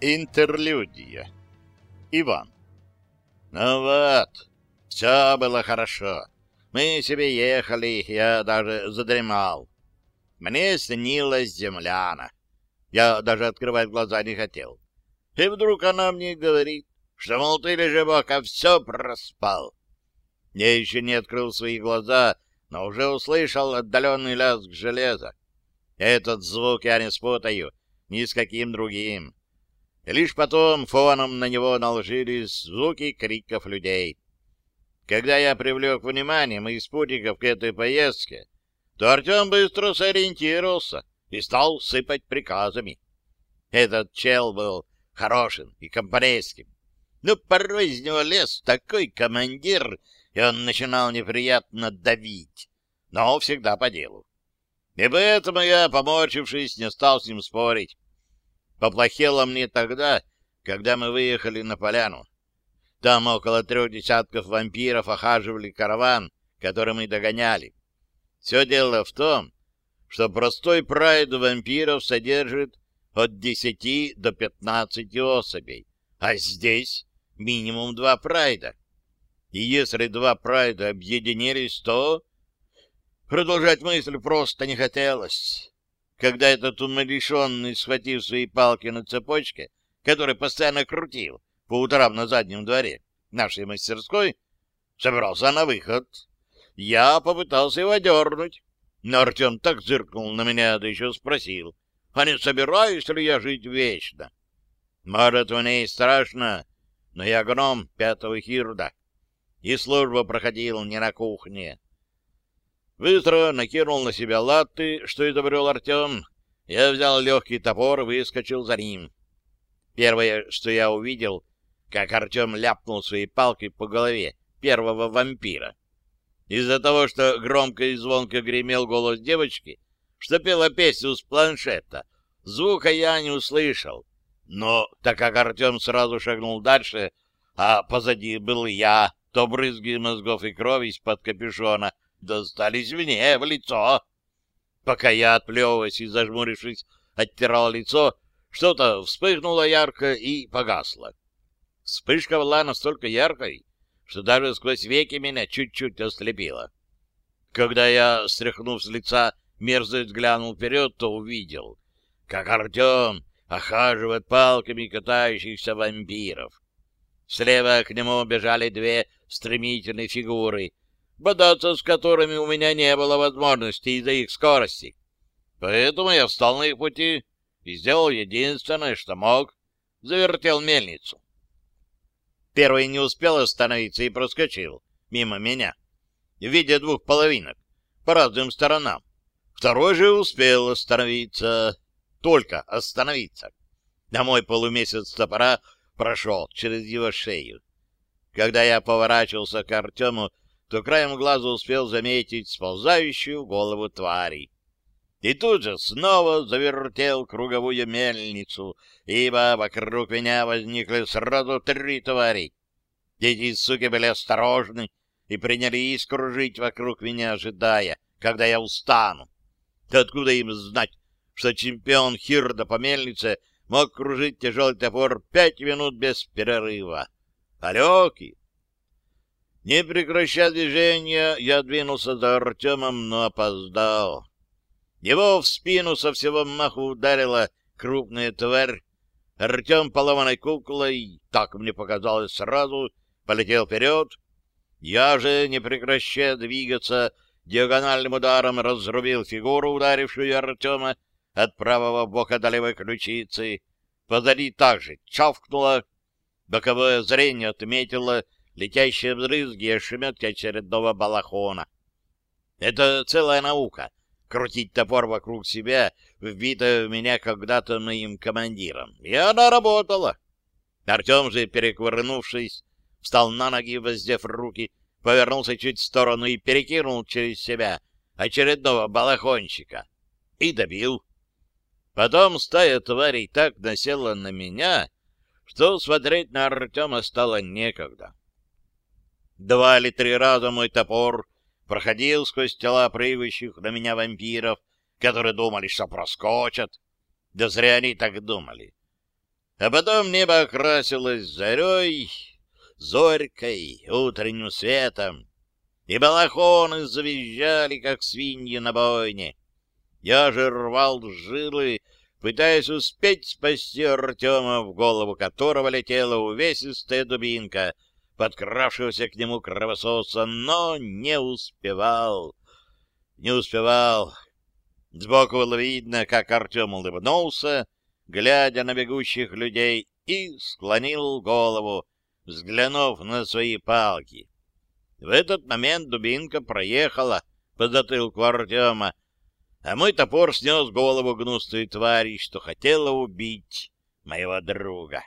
Интерлюдия. Иван. Ну вот, все было хорошо. Мы себе ехали, я даже задремал. Мне снилась земляна. Я даже открывать глаза не хотел. И вдруг она мне говорит, что, мол, ты, Лежебока, все проспал. Я еще не открыл свои глаза, но уже услышал отдаленный лязг железа. Этот звук я не спутаю ни с каким другим. Лишь потом фоном на него наложились звуки криков людей. Когда я привлек внимание моих спутников к этой поездке, то Артем быстро сориентировался и стал сыпать приказами. Этот чел был хорошим и компанейским. Ну, порой из него лез такой командир, и он начинал неприятно давить, но всегда по делу. И поэтому я, поморчившись, не стал с ним спорить. Поплохело мне тогда, когда мы выехали на поляну. Там около трех десятков вампиров охаживали караван, который мы догоняли. Все дело в том, что простой прайд вампиров содержит от десяти до пятнадцати особей, а здесь минимум два прайда. И если два прайда объединились, то... Продолжать мысль просто не хотелось когда этот умалишенный, схватив свои палки на цепочке, который постоянно крутил по утрам на заднем дворе нашей мастерской, собрался на выход. Я попытался его дернуть, но Артем так зыркнул на меня, да еще спросил, а не собираюсь ли я жить вечно? Может, мне и страшно, но я гном пятого хирда, и служба проходил не на кухне. Быстро накинул на себя латы, что изобрел Артем. Я взял легкий топор и выскочил за ним. Первое, что я увидел, как Артем ляпнул своей палкой по голове первого вампира. Из-за того, что громко и звонко гремел голос девочки, что пела песню с планшета, звука я не услышал. Но так как Артем сразу шагнул дальше, а позади был я, то брызги мозгов и крови из-под капюшона — достались мне в лицо. Пока я, отплевываясь и зажмурившись, оттирал лицо, что-то вспыхнуло ярко и погасло. Вспышка была настолько яркой, что даже сквозь веки меня чуть-чуть ослепило. Когда я, стряхнув с лица, мерзость глянул вперед, то увидел, как Артем охаживает палками катающихся вампиров. Слева к нему бежали две стремительные фигуры, бодаться с которыми у меня не было возможности из-за их скорости. Поэтому я встал на их пути и сделал единственное, что мог — завертел мельницу. Первый не успел остановиться и проскочил мимо меня, в виде двух половинок, по разным сторонам. Второй же успел остановиться, только остановиться. А мой полумесяц топора прошел через его шею. Когда я поворачивался к Артему, то краем глаза успел заметить сползающую голову твари. И тут же снова завертел круговую мельницу, ибо вокруг меня возникли сразу три твари. Эти суки были осторожны и принялись кружить вокруг меня, ожидая, когда я устану. Откуда им знать, что чемпион Хирда по мельнице мог кружить тяжелый топор пять минут без перерыва? Далекий, не прекращая движения, я двинулся за Артемом, но опоздал. Его в спину со всего маху ударила крупная тварь. Артем поломанной куклой, так мне показалось сразу, полетел вперед. Я же, не прекращая двигаться, диагональным ударом разрубил фигуру, ударившую Артема от правого бока до левой ключицы. Позади также чавкнуло. Боковое зрение отметило летящие брызги и ошметки очередного балахона. Это целая наука — крутить топор вокруг себя, вбитая в меня когда-то моим командиром. И она работала. Артем же, перекувырнувшись, встал на ноги, воздев руки, повернулся чуть в сторону и перекинул через себя очередного балахончика. И добил. Потом стая тварей так насела на меня, что смотреть на Артема стало некогда. Два или три раза мой топор проходил сквозь тела прыгающих на меня вампиров, которые думали, что проскочат. Да зря они так думали. А потом небо окрасилось зарей, зорькой, утренним светом, и балахоны завизжали, как свиньи на бойне. Я же рвал жилы, пытаясь успеть спасти Артема, в голову которого летела увесистая дубинка, подкравшегося к нему кровососа, но не успевал. Не успевал. Сбоку было видно, как Артем улыбнулся, глядя на бегущих людей, и склонил голову, взглянув на свои палки. В этот момент дубинка проехала по затылку Артема, а мой топор снес голову гнустой твари, что хотела убить моего друга.